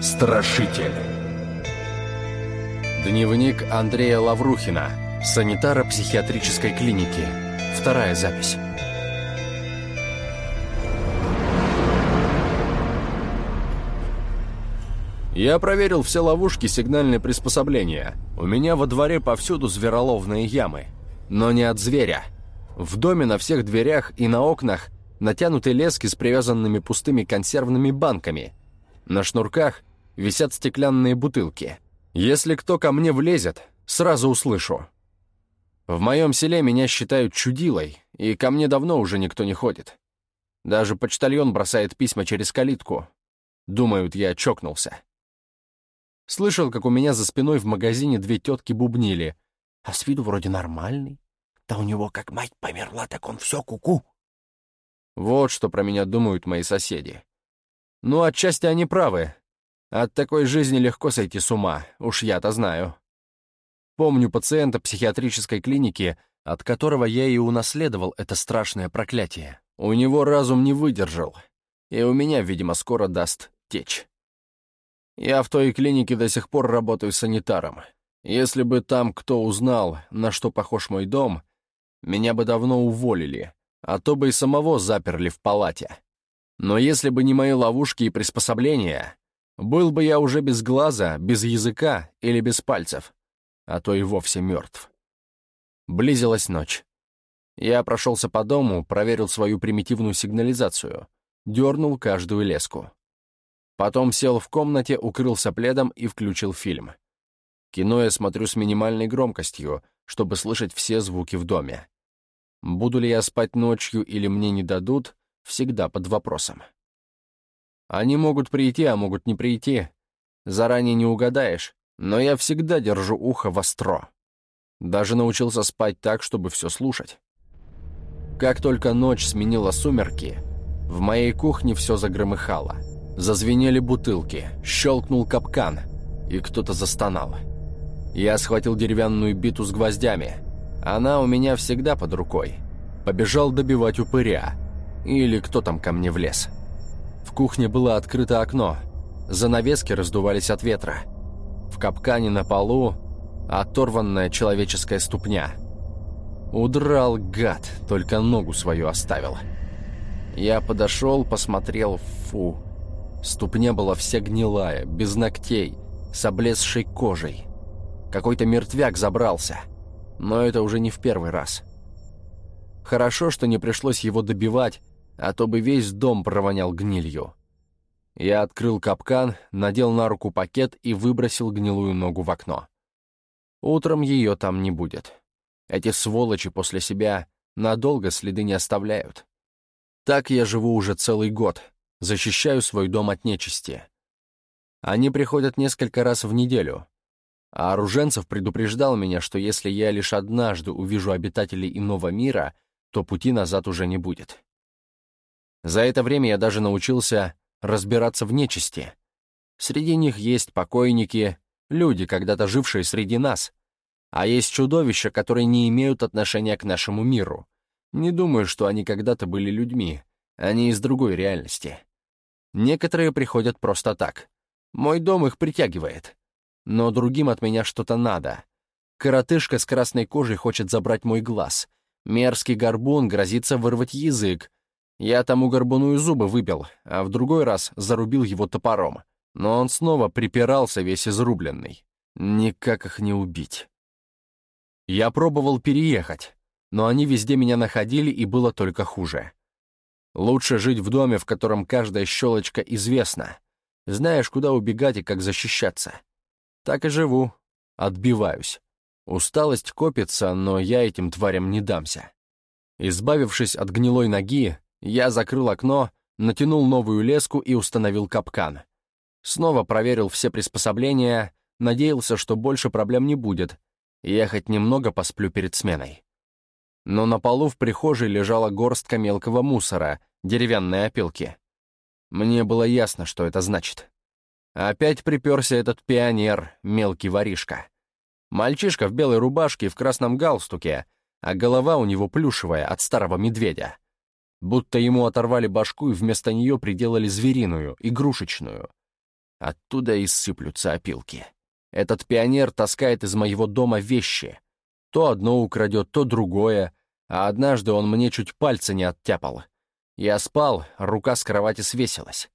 Страшитель. Дневник Андрея Лаврухина, санитара психиатрической клиники. Вторая запись. Я проверил все ловушки, сигнальные приспособления. У меня во дворе повсюду звероловные ямы. Но не от зверя. В доме на всех дверях и на окнах натянуты лески с привязанными пустыми консервными банками. На шнурках висят стеклянные бутылки. Если кто ко мне влезет, сразу услышу. В моем селе меня считают чудилой, и ко мне давно уже никто не ходит. Даже почтальон бросает письма через калитку. Думают, я чокнулся. Слышал, как у меня за спиной в магазине две тетки бубнили. А с виду вроде нормальный. Да у него как мать померла, так он все куку. -ку. Вот что про меня думают мои соседи. Ну, отчасти они правы. От такой жизни легко сойти с ума, уж я-то знаю. Помню пациента психиатрической клиники, от которого я и унаследовал это страшное проклятие. У него разум не выдержал, и у меня, видимо, скоро даст течь. Я в той клинике до сих пор работаю санитаром. Если бы там кто узнал, на что похож мой дом, меня бы давно уволили, а то бы и самого заперли в палате. Но если бы не мои ловушки и приспособления, был бы я уже без глаза, без языка или без пальцев, а то и вовсе мертв. Близилась ночь. Я прошелся по дому, проверил свою примитивную сигнализацию, дернул каждую леску. Потом сел в комнате, укрылся пледом и включил фильм. Кино я смотрю с минимальной громкостью, чтобы слышать все звуки в доме. Буду ли я спать ночью или мне не дадут, всегда под вопросом. Они могут прийти, а могут не прийти. Заранее не угадаешь, но я всегда держу ухо востро. Даже научился спать так, чтобы все слушать. Как только ночь сменила сумерки, в моей кухне все загромыхало — Зазвенели бутылки, щелкнул капкан, и кто-то застонал. Я схватил деревянную биту с гвоздями. Она у меня всегда под рукой. Побежал добивать упыря. Или кто там ко мне влез. В кухне было открыто окно. Занавески раздувались от ветра. В капкане на полу оторванная человеческая ступня. Удрал гад, только ногу свою оставил. Я подошел, посмотрел, фу, Ступня была вся гнилая, без ногтей, с облезшей кожей. Какой-то мертвяк забрался. Но это уже не в первый раз. Хорошо, что не пришлось его добивать, а то бы весь дом провонял гнилью. Я открыл капкан, надел на руку пакет и выбросил гнилую ногу в окно. Утром ее там не будет. Эти сволочи после себя надолго следы не оставляют. Так я живу уже целый год, Защищаю свой дом от нечисти. Они приходят несколько раз в неделю. А Оруженцев предупреждал меня, что если я лишь однажды увижу обитателей иного мира, то пути назад уже не будет. За это время я даже научился разбираться в нечисти. Среди них есть покойники, люди, когда-то жившие среди нас, а есть чудовища, которые не имеют отношения к нашему миру. Не думаю, что они когда-то были людьми, они из другой реальности. Некоторые приходят просто так. Мой дом их притягивает. Но другим от меня что-то надо. Коротышка с красной кожей хочет забрать мой глаз. Мерзкий горбун грозится вырвать язык. Я тому горбуну и зубы выбил, а в другой раз зарубил его топором. Но он снова припирался весь изрубленный. Никак их не убить. Я пробовал переехать, но они везде меня находили, и было только хуже. Лучше жить в доме, в котором каждая щелочка известна. Знаешь, куда убегать и как защищаться. Так и живу. Отбиваюсь. Усталость копится, но я этим тварям не дамся. Избавившись от гнилой ноги, я закрыл окно, натянул новую леску и установил капкан. Снова проверил все приспособления, надеялся, что больше проблем не будет, я хоть немного посплю перед сменой но на полу в прихожей лежала горстка мелкого мусора, деревянные опилки. Мне было ясно, что это значит. Опять приперся этот пионер, мелкий воришка. Мальчишка в белой рубашке и в красном галстуке, а голова у него плюшевая от старого медведя. Будто ему оторвали башку и вместо нее приделали звериную, игрушечную. Оттуда и сыплются опилки. Этот пионер таскает из моего дома вещи. То одно украдет, то другое, а однажды он мне чуть пальца не оттяпал. Я спал, рука с кровати свесилась.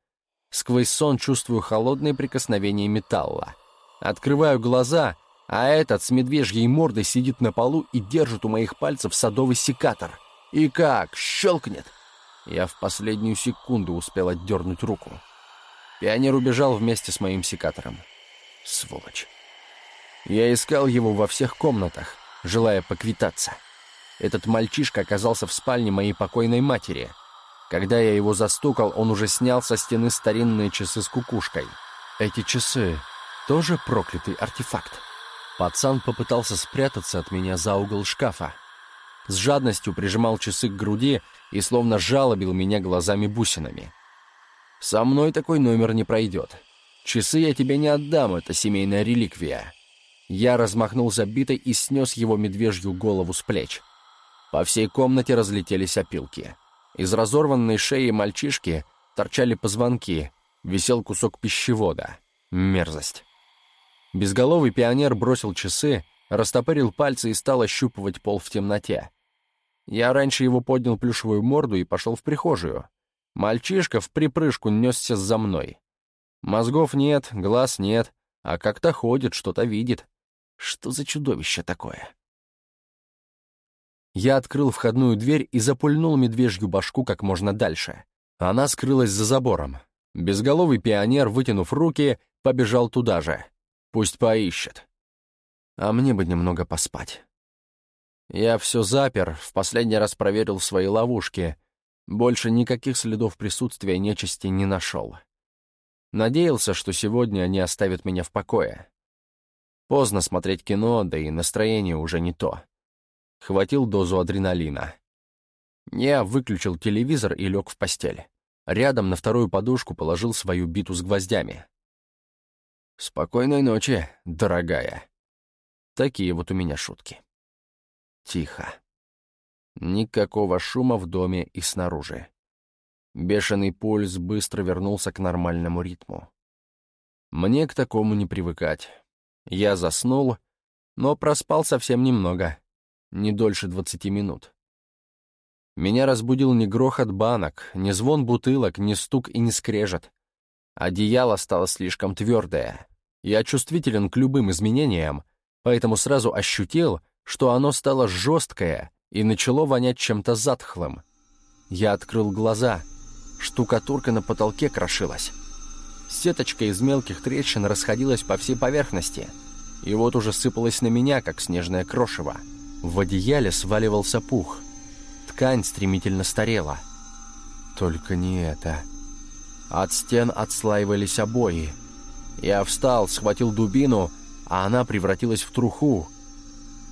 Сквозь сон чувствую холодное прикосновение металла. Открываю глаза, а этот с медвежьей мордой сидит на полу и держит у моих пальцев садовый секатор. И как? Щелкнет. Я в последнюю секунду успел отдернуть руку. Пионер убежал вместе с моим секатором. Сволочь. Я искал его во всех комнатах, желая поквитаться. Этот мальчишка оказался в спальне моей покойной матери. Когда я его застукал, он уже снял со стены старинные часы с кукушкой. Эти часы — тоже проклятый артефакт. Пацан попытался спрятаться от меня за угол шкафа. С жадностью прижимал часы к груди и словно жалобил меня глазами-бусинами. «Со мной такой номер не пройдет. Часы я тебе не отдам, это семейная реликвия». Я размахнулся битой и снес его медвежью голову с плеч. По всей комнате разлетелись опилки. Из разорванной шеи мальчишки торчали позвонки, висел кусок пищевода. Мерзость. Безголовый пионер бросил часы, растопырил пальцы и стал ощупывать пол в темноте. Я раньше его поднял плюшевую морду и пошел в прихожую. Мальчишка в припрыжку несся за мной. Мозгов нет, глаз нет, а как-то ходит, что-то видит. Что за чудовище такое? Я открыл входную дверь и запульнул медвежью башку как можно дальше. Она скрылась за забором. Безголовый пионер, вытянув руки, побежал туда же. Пусть поищет. А мне бы немного поспать. Я все запер, в последний раз проверил свои ловушки. Больше никаких следов присутствия нечисти не нашел. Надеялся, что сегодня они оставят меня в покое. Поздно смотреть кино, да и настроение уже не то. Хватил дозу адреналина. Я выключил телевизор и лег в постель. Рядом на вторую подушку положил свою биту с гвоздями. «Спокойной ночи, дорогая». Такие вот у меня шутки. Тихо. Никакого шума в доме и снаружи. Бешеный пульс быстро вернулся к нормальному ритму. Мне к такому не привыкать. Я заснул, но проспал совсем немного, не дольше двадцати минут. Меня разбудил не грохот банок, не звон бутылок, не стук и не скрежет. Одеяло стало слишком твердое. Я чувствителен к любым изменениям, поэтому сразу ощутил, что оно стало жесткое и начало вонять чем-то затхлым. Я открыл глаза. Штукатурка на потолке крошилась. Сеточка из мелких трещин расходилась по всей поверхности. И вот уже сыпалась на меня, как снежное крошево. В одеяле сваливался пух. Ткань стремительно старела. Только не это. От стен отслаивались обои. Я встал, схватил дубину, а она превратилась в труху,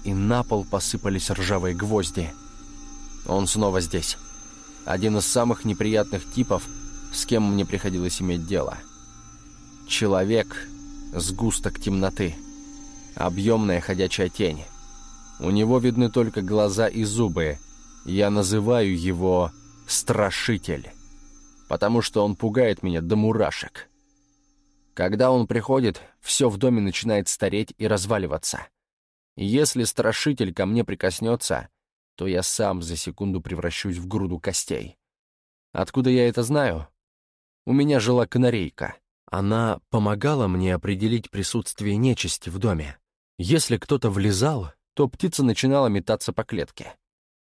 и на пол посыпались ржавые гвозди. Он снова здесь. Один из самых неприятных типов, с кем мне приходилось иметь дело. Человек — сгусток темноты. Объемная ходячая тень. У него видны только глаза и зубы. Я называю его «страшитель», потому что он пугает меня до мурашек. Когда он приходит, все в доме начинает стареть и разваливаться. Если страшитель ко мне прикоснется, то я сам за секунду превращусь в груду костей. Откуда я это знаю? У меня жила канарейка. Она помогала мне определить присутствие нечисти в доме. Если кто-то влезал, то птица начинала метаться по клетке.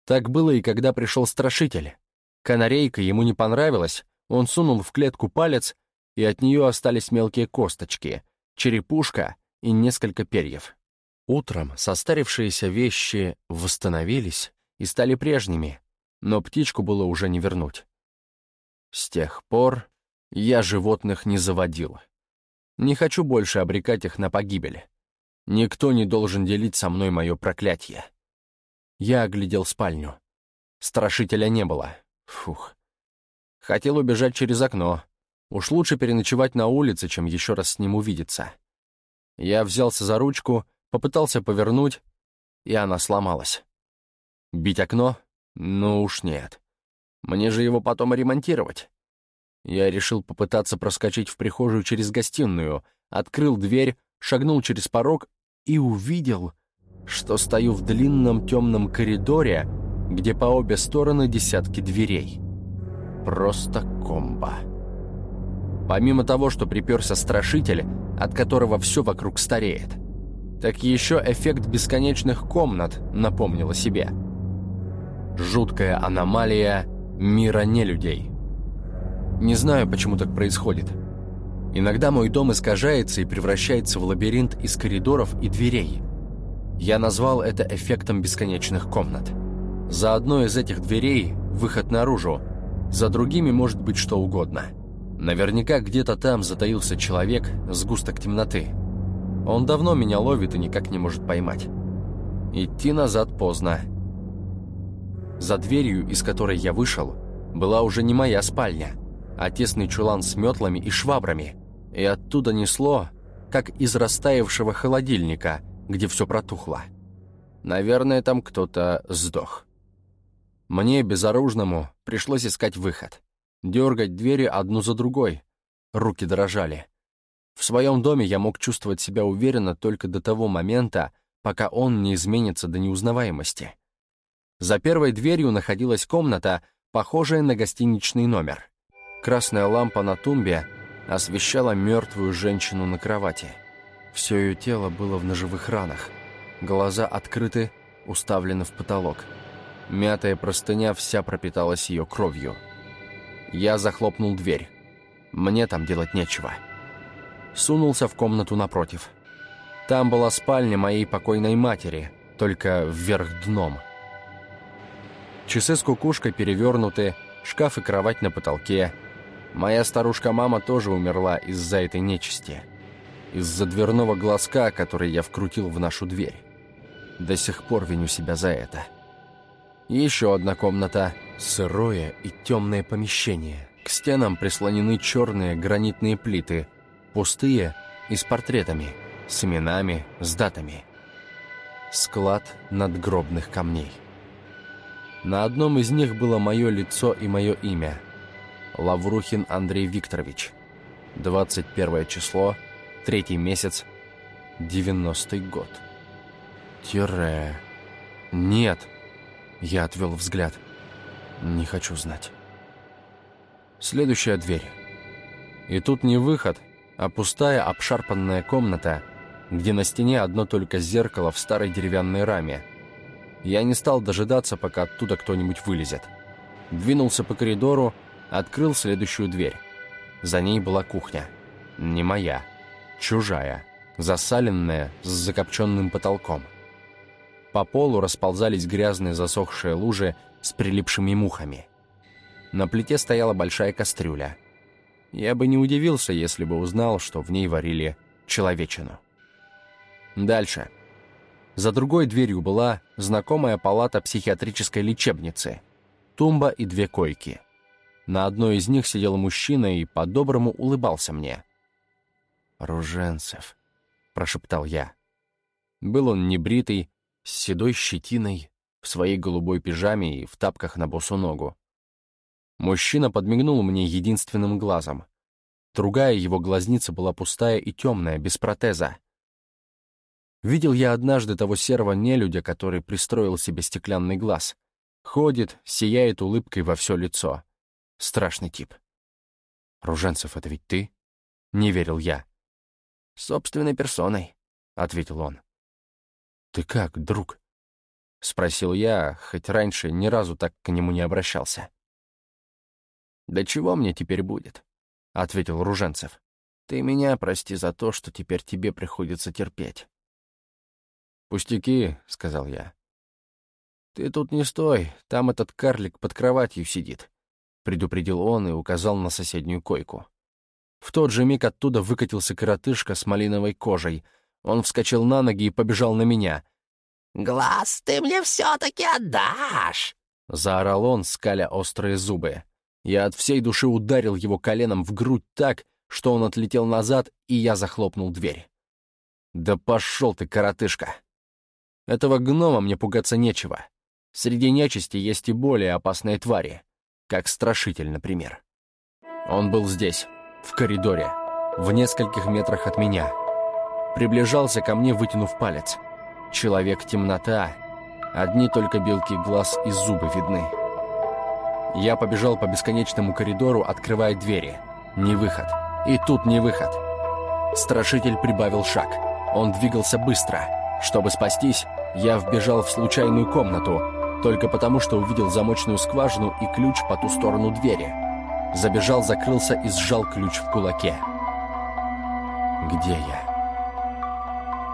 Так было и когда пришел страшитель. Канарейка ему не понравилась, он сунул в клетку палец, и от нее остались мелкие косточки, черепушка и несколько перьев. Утром состарившиеся вещи восстановились и стали прежними, но птичку было уже не вернуть. С тех пор я животных не заводил. Не хочу больше обрекать их на погибель. Никто не должен делить со мной мое проклятие. Я оглядел спальню. Страшителя не было. Фух. Хотел убежать через окно. Уж лучше переночевать на улице, чем еще раз с ним увидеться. Я взялся за ручку Попытался повернуть, и она сломалась. Бить окно? Ну уж нет. Мне же его потом ремонтировать. Я решил попытаться проскочить в прихожую через гостиную, открыл дверь, шагнул через порог и увидел, что стою в длинном темном коридоре, где по обе стороны десятки дверей. Просто комбо. Помимо того, что приперся страшитель, от которого все вокруг стареет, так еще эффект бесконечных комнат напомнил о себе. Жуткая аномалия мира нелюдей. Не знаю, почему так происходит. Иногда мой дом искажается и превращается в лабиринт из коридоров и дверей. Я назвал это эффектом бесконечных комнат. За одной из этих дверей выход наружу, за другими может быть что угодно. Наверняка где-то там затаился человек, сгусток темноты. Он давно меня ловит и никак не может поймать. Идти назад поздно. За дверью, из которой я вышел, была уже не моя спальня – а тесный чулан с метлами и швабрами, и оттуда несло, как из растаявшего холодильника, где все протухло. Наверное, там кто-то сдох. Мне, безоружному, пришлось искать выход. Дергать двери одну за другой. Руки дрожали. В своем доме я мог чувствовать себя уверенно только до того момента, пока он не изменится до неузнаваемости. За первой дверью находилась комната, похожая на гостиничный номер. Красная лампа на тумбе освещала мертвую женщину на кровати. Все ее тело было в ножевых ранах. Глаза открыты, уставлены в потолок. Мятая простыня вся пропиталась ее кровью. Я захлопнул дверь. Мне там делать нечего. Сунулся в комнату напротив. Там была спальня моей покойной матери, только вверх дном. Часы с кукушкой перевернуты, шкаф и кровать на потолке — Моя старушка-мама тоже умерла из-за этой нечисти. Из-за дверного глазка, который я вкрутил в нашу дверь. До сих пор виню себя за это. Еще одна комната. Сырое и темное помещение. К стенам прислонены черные гранитные плиты. Пустые и с портретами, с именами, с датами. Склад надгробных камней. На одном из них было мое лицо и мое имя – Лаврухин Андрей Викторович. 21 число, третий месяц, 90-й год. Тире. Нет. Я отвел взгляд. Не хочу знать. Следующая дверь. И тут не выход, а пустая обшарпанная комната, где на стене одно только зеркало в старой деревянной раме. Я не стал дожидаться, пока оттуда кто-нибудь вылезет. Двинулся по коридору, Открыл следующую дверь. За ней была кухня. Не моя. Чужая. Засаленная, с закопченным потолком. По полу расползались грязные засохшие лужи с прилипшими мухами. На плите стояла большая кастрюля. Я бы не удивился, если бы узнал, что в ней варили человечину. Дальше. За другой дверью была знакомая палата психиатрической лечебницы. Тумба и две койки. На одной из них сидел мужчина и по-доброму улыбался мне. «Руженцев», — прошептал я. Был он небритый, с седой щетиной, в своей голубой пижаме и в тапках на босу ногу. Мужчина подмигнул мне единственным глазом. Другая его глазница была пустая и темная, без протеза. Видел я однажды того серого нелюдя, который пристроил себе стеклянный глаз. Ходит, сияет улыбкой во все лицо. Страшный тип. «Руженцев, это ведь ты?» Не верил я. «Собственной персоной», — ответил он. «Ты как, друг?» — спросил я, хоть раньше ни разу так к нему не обращался. «Да чего мне теперь будет?» — ответил Руженцев. «Ты меня прости за то, что теперь тебе приходится терпеть». «Пустяки», — сказал я. «Ты тут не стой, там этот карлик под кроватью сидит. — предупредил он и указал на соседнюю койку. В тот же миг оттуда выкатился коротышка с малиновой кожей. Он вскочил на ноги и побежал на меня. «Глаз ты мне все-таки отдашь!» — заорал он, скаля острые зубы. Я от всей души ударил его коленом в грудь так, что он отлетел назад, и я захлопнул дверь. «Да пошел ты, коротышка!» Этого гнома мне пугаться нечего. Среди нечисти есть и более опасные твари как страшитель, например. Он был здесь, в коридоре, в нескольких метрах от меня. Приближался ко мне, вытянув палец. Человек-темнота. Одни только белки глаз и зубы видны. Я побежал по бесконечному коридору, открывая двери. Не выход. И тут не выход. Страшитель прибавил шаг. Он двигался быстро. Чтобы спастись, я вбежал в случайную комнату, только потому, что увидел замочную скважину и ключ по ту сторону двери. Забежал, закрылся и сжал ключ в кулаке. Где я?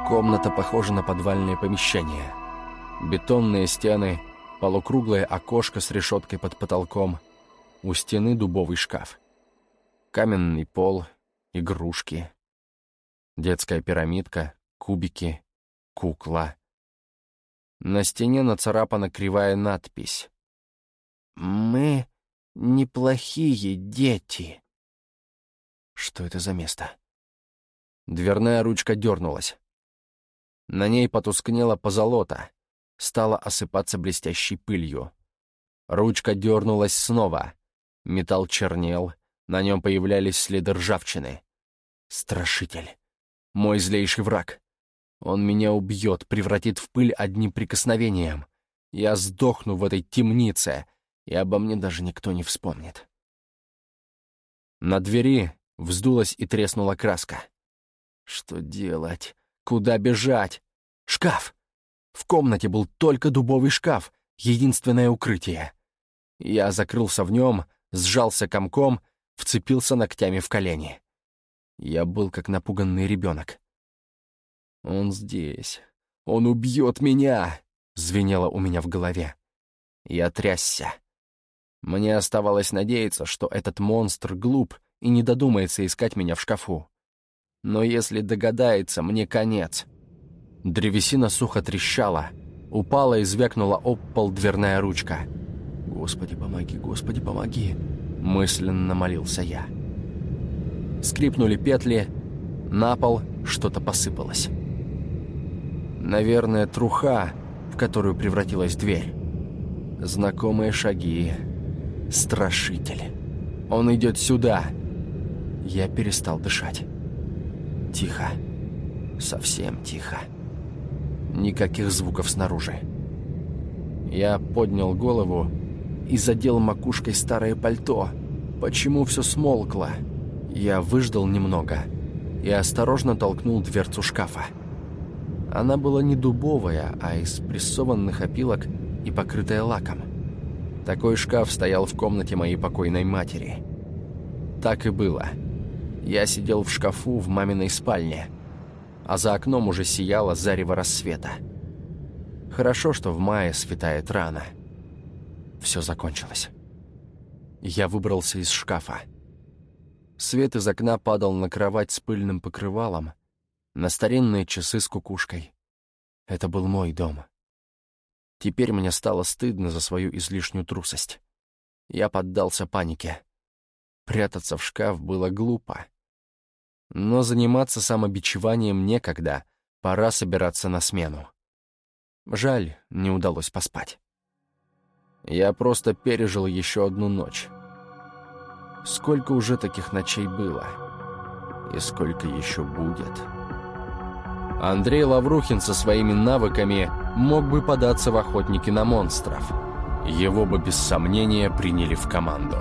Комната похожа на подвальное помещение. Бетонные стены, полукруглое окошко с решеткой под потолком, у стены дубовый шкаф. Каменный пол, игрушки, детская пирамидка, кубики, кукла. На стене нацарапана кривая надпись. «Мы неплохие дети». Что это за место? Дверная ручка дернулась. На ней потускнела позолота, стала осыпаться блестящей пылью. Ручка дернулась снова. Металл чернел, на нем появлялись следы ржавчины. Страшитель. Мой злейший враг. Он меня убьет, превратит в пыль одним прикосновением. Я сдохну в этой темнице, и обо мне даже никто не вспомнит. На двери вздулась и треснула краска. Что делать? Куда бежать? Шкаф! В комнате был только дубовый шкаф, единственное укрытие. Я закрылся в нем, сжался комком, вцепился ногтями в колени. Я был как напуганный ребенок. «Он здесь. Он убьет меня!» — звенело у меня в голове. Я трясся. Мне оставалось надеяться, что этот монстр глуп и не додумается искать меня в шкафу. Но если догадается, мне конец. Древесина сухо трещала, упала и звякнула об пол дверная ручка. «Господи, помоги, Господи, помоги!» — мысленно молился я. Скрипнули петли, на пол что-то посыпалось. Наверное, труха, в которую превратилась дверь. Знакомые шаги. Страшитель. Он идет сюда. Я перестал дышать. Тихо. Совсем тихо. Никаких звуков снаружи. Я поднял голову и задел макушкой старое пальто. Почему все смолкло? Я выждал немного и осторожно толкнул дверцу шкафа. Она была не дубовая, а из прессованных опилок и покрытая лаком. Такой шкаф стоял в комнате моей покойной матери. Так и было. Я сидел в шкафу в маминой спальне, а за окном уже сияло зарево рассвета. Хорошо, что в мае светает рано. Все закончилось. Я выбрался из шкафа. Свет из окна падал на кровать с пыльным покрывалом, на старинные часы с кукушкой. Это был мой дом. Теперь мне стало стыдно за свою излишнюю трусость. Я поддался панике. Прятаться в шкаф было глупо. Но заниматься самобичеванием некогда, пора собираться на смену. Жаль, не удалось поспать. Я просто пережил еще одну ночь. Сколько уже таких ночей было? И сколько еще будет?» Андрей Лаврухин со своими навыками мог бы податься в охотники на монстров. Его бы без сомнения приняли в команду.